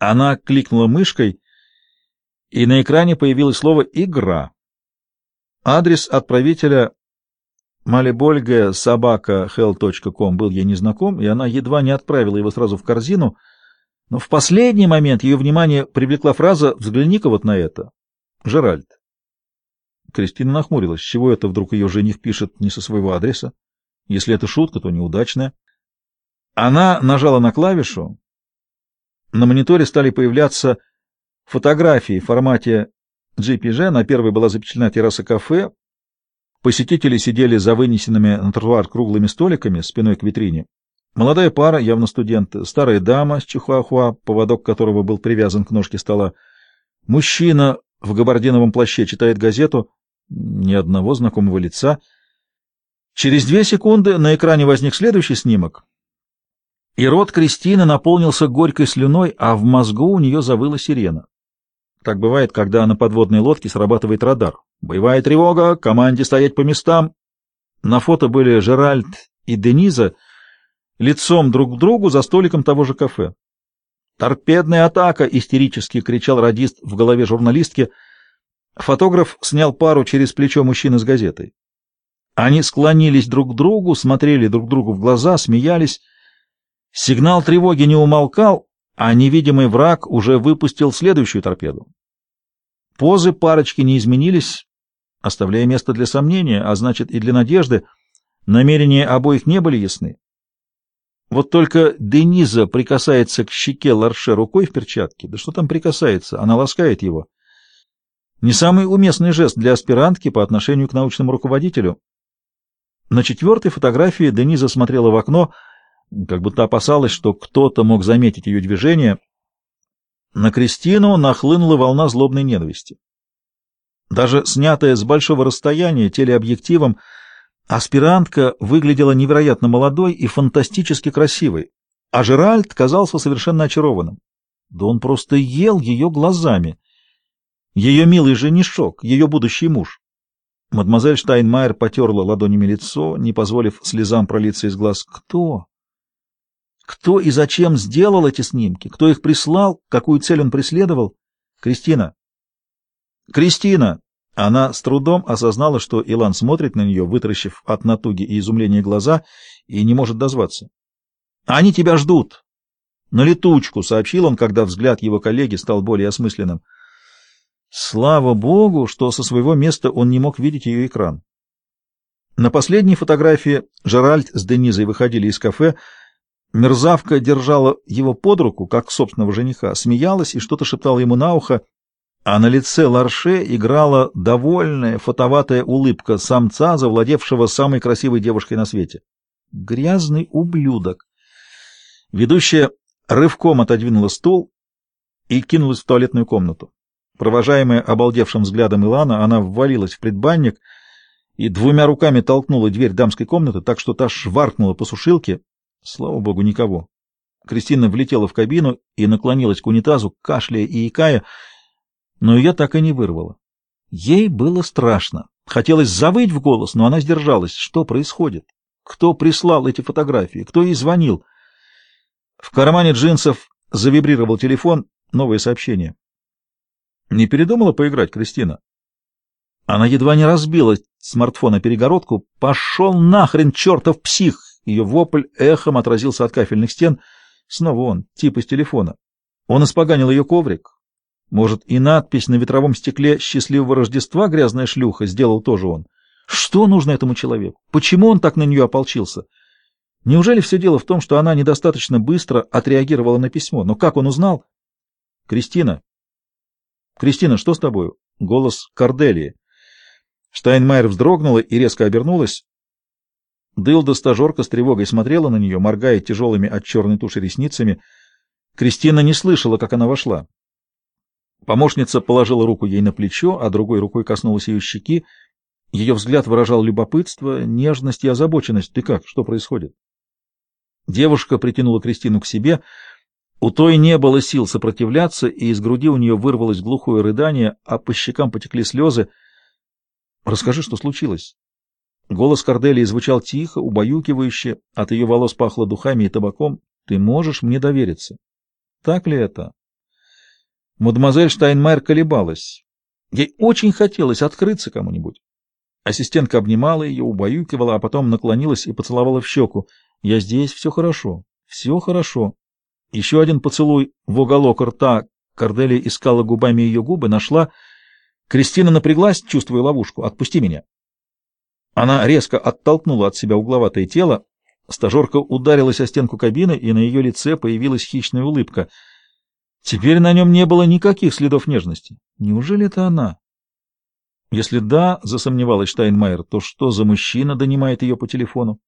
Она кликнула мышкой, и на экране появилось слово «Игра». Адрес отправителя малибольга собака hell.com был ей незнаком, и она едва не отправила его сразу в корзину, но в последний момент ее внимание привлекла фраза «Взгляни-ка вот на это». Жеральд. Кристина нахмурилась. Чего это вдруг ее жених пишет не со своего адреса? Если это шутка, то неудачная. Она нажала на клавишу. На мониторе стали появляться фотографии в формате JPG. На первой была запечатлена терраса кафе. Посетители сидели за вынесенными на тротуар круглыми столиками спиной к витрине. Молодая пара, явно студент, старая дама с чихуахуа, поводок которого был привязан к ножке стола, мужчина в габардиновом плаще читает газету, ни одного знакомого лица. Через две секунды на экране возник следующий снимок, и рот Кристины наполнился горькой слюной, а в мозгу у нее завыла сирена. Так бывает, когда на подводной лодке срабатывает радар. Боевая тревога, команде стоять по местам. На фото были Жеральд и Дениза лицом друг к другу за столиком того же кафе. «Торпедная атака!» — истерически кричал радист в голове журналистки. Фотограф снял пару через плечо мужчины с газетой. Они склонились друг к другу, смотрели друг другу в глаза, смеялись. Сигнал тревоги не умолкал, а невидимый враг уже выпустил следующую торпеду. Позы парочки не изменились, оставляя место для сомнения, а значит и для надежды. Намерения обоих не были ясны. Вот только Дениза прикасается к щеке Ларше рукой в перчатке. Да что там прикасается? Она ласкает его. Не самый уместный жест для аспирантки по отношению к научному руководителю. На четвертой фотографии Дениза смотрела в окно, как будто опасалась, что кто-то мог заметить ее движение. На Кристину нахлынула волна злобной ненависти. Даже снятая с большого расстояния телеобъективом, аспирантка выглядела невероятно молодой и фантастически красивой, а Жеральд казался совершенно очарованным. Да он просто ел ее глазами. Ее милый женишок, ее будущий муж. Мадемуазель Штайнмайер потерла ладонями лицо, не позволив слезам пролиться из глаз. Кто? Кто и зачем сделал эти снимки? Кто их прислал? Какую цель он преследовал? Кристина. Кристина! Она с трудом осознала, что Илан смотрит на нее, вытаращив от натуги и изумления глаза, и не может дозваться. «Они тебя ждут!» «На летучку», — сообщил он, когда взгляд его коллеги стал более осмысленным. Слава богу, что со своего места он не мог видеть ее экран. На последней фотографии Жеральд с Денизой выходили из кафе, Мерзавка держала его под руку, как собственного жениха, смеялась и что-то шептала ему на ухо, а на лице Ларше играла довольная фотоватая улыбка самца, завладевшего самой красивой девушкой на свете. Грязный ублюдок. Ведущая рывком отодвинула стул и кинулась в туалетную комнату. Провожаемая обалдевшим взглядом Илана, она ввалилась в предбанник и двумя руками толкнула дверь дамской комнаты, так что та шваркнула по сушилке, Слава богу, никого. Кристина влетела в кабину и наклонилась к унитазу, кашляя и икая, но ее так и не вырвало. Ей было страшно. Хотелось завыть в голос, но она сдержалась. Что происходит? Кто прислал эти фотографии? Кто ей звонил? В кармане джинсов завибрировал телефон. Новое сообщение. Не передумала поиграть, Кристина? Она едва не разбила смартфон о перегородку. Пошел нахрен, чертов псих! Ее вопль эхом отразился от кафельных стен. Снова он, тип из телефона. Он испоганил ее коврик. Может, и надпись на ветровом стекле «Счастливого Рождества» грязная шлюха сделал тоже он. Что нужно этому человеку? Почему он так на нее ополчился? Неужели все дело в том, что она недостаточно быстро отреагировала на письмо? Но как он узнал? Кристина. Кристина, что с тобою? Голос Корделии. Штайнмайер вздрогнула и резко обернулась. Дылда-стажерка с тревогой смотрела на нее, моргая тяжелыми от черной туши ресницами. Кристина не слышала, как она вошла. Помощница положила руку ей на плечо, а другой рукой коснулась ее щеки. Ее взгляд выражал любопытство, нежность и озабоченность. «Ты как? Что происходит?» Девушка притянула Кристину к себе. У той не было сил сопротивляться, и из груди у нее вырвалось глухое рыдание, а по щекам потекли слезы. «Расскажи, что случилось?» Голос Корделии звучал тихо, убаюкивающе, от ее волос пахло духами и табаком. «Ты можешь мне довериться?» «Так ли это?» Мадемуазель Штайнмайер колебалась. Ей очень хотелось открыться кому-нибудь. Ассистентка обнимала ее, убаюкивала, а потом наклонилась и поцеловала в щеку. «Я здесь, все хорошо, все хорошо». Еще один поцелуй в уголок рта. Корделия искала губами ее губы, нашла. Кристина напряглась, чувствуя ловушку. «Отпусти меня». Она резко оттолкнула от себя угловатое тело. Стажерка ударилась о стенку кабины, и на ее лице появилась хищная улыбка. Теперь на нем не было никаких следов нежности. Неужели это она? Если да, засомневалась Штайнмайер, то что за мужчина донимает ее по телефону?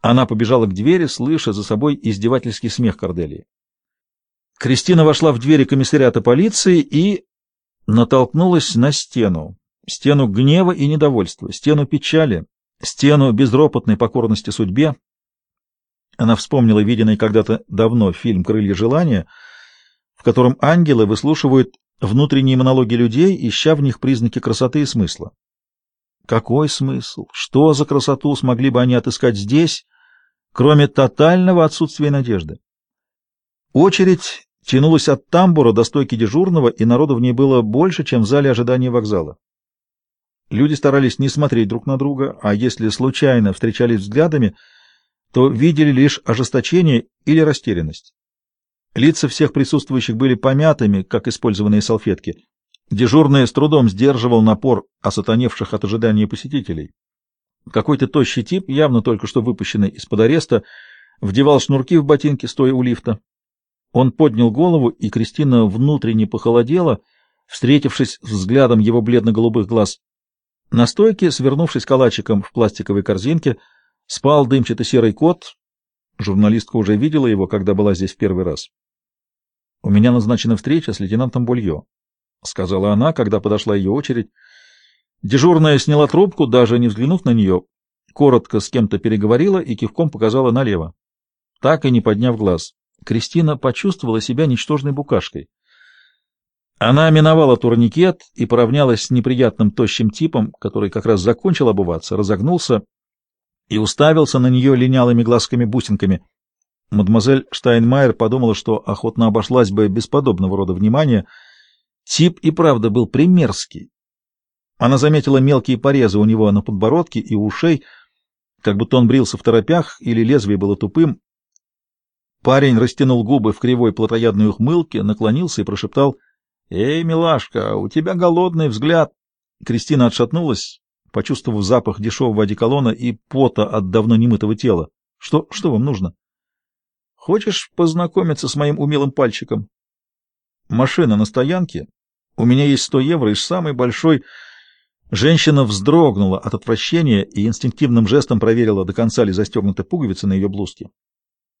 Она побежала к двери, слыша за собой издевательский смех Корделии. Кристина вошла в двери комиссариата полиции и натолкнулась на стену. Стену гнева и недовольства, стену печали, стену безропотной покорности судьбе. Она вспомнила виденный когда-то давно фильм «Крылья желания», в котором ангелы выслушивают внутренние монологи людей, ища в них признаки красоты и смысла. Какой смысл? Что за красоту смогли бы они отыскать здесь, кроме тотального отсутствия надежды? Очередь тянулась от тамбура до стойки дежурного, и народу в ней было больше, чем в зале ожидания вокзала. Люди старались не смотреть друг на друга, а если случайно встречались взглядами, то видели лишь ожесточение или растерянность. Лица всех присутствующих были помятыми, как использованные салфетки. Дежурный с трудом сдерживал напор осатаневших от ожидания посетителей. Какой-то тощий тип, явно только что выпущенный из-под ареста, вдевал шнурки в ботинки, стоя у лифта. Он поднял голову, и Кристина внутренне похолодела, встретившись взглядом его бледно-голубых глаз. На стойке, свернувшись калачиком в пластиковой корзинке, спал дымчато-серый кот. Журналистка уже видела его, когда была здесь в первый раз. — У меня назначена встреча с лейтенантом Бульё, — сказала она, когда подошла ее очередь. Дежурная сняла трубку, даже не взглянув на нее, коротко с кем-то переговорила и кивком показала налево, так и не подняв глаз. Кристина почувствовала себя ничтожной букашкой. Она миновала турникет и поравнялась с неприятным тощим типом, который как раз закончил обуваться, разогнулся и уставился на нее линялыми глазками-бусинками. Мадемуазель Штайнмайер подумала, что охотно обошлась бы без подобного рода внимания. Тип и правда был примерский. Она заметила мелкие порезы у него на подбородке и ушей, как будто он брился в торопях или лезвие было тупым. Парень растянул губы в кривой плотоядной ухмылке, наклонился и прошептал «Эй, милашка, у тебя голодный взгляд!» Кристина отшатнулась, почувствовав запах дешевого одеколона и пота от давно немытого тела. «Что, что вам нужно?» Хочешь познакомиться с моим умелым пальчиком? Машина на стоянке. У меня есть сто евро и самый большой... Женщина вздрогнула от отвращения и инстинктивным жестом проверила, до конца ли застегнуты пуговицы на ее блузке.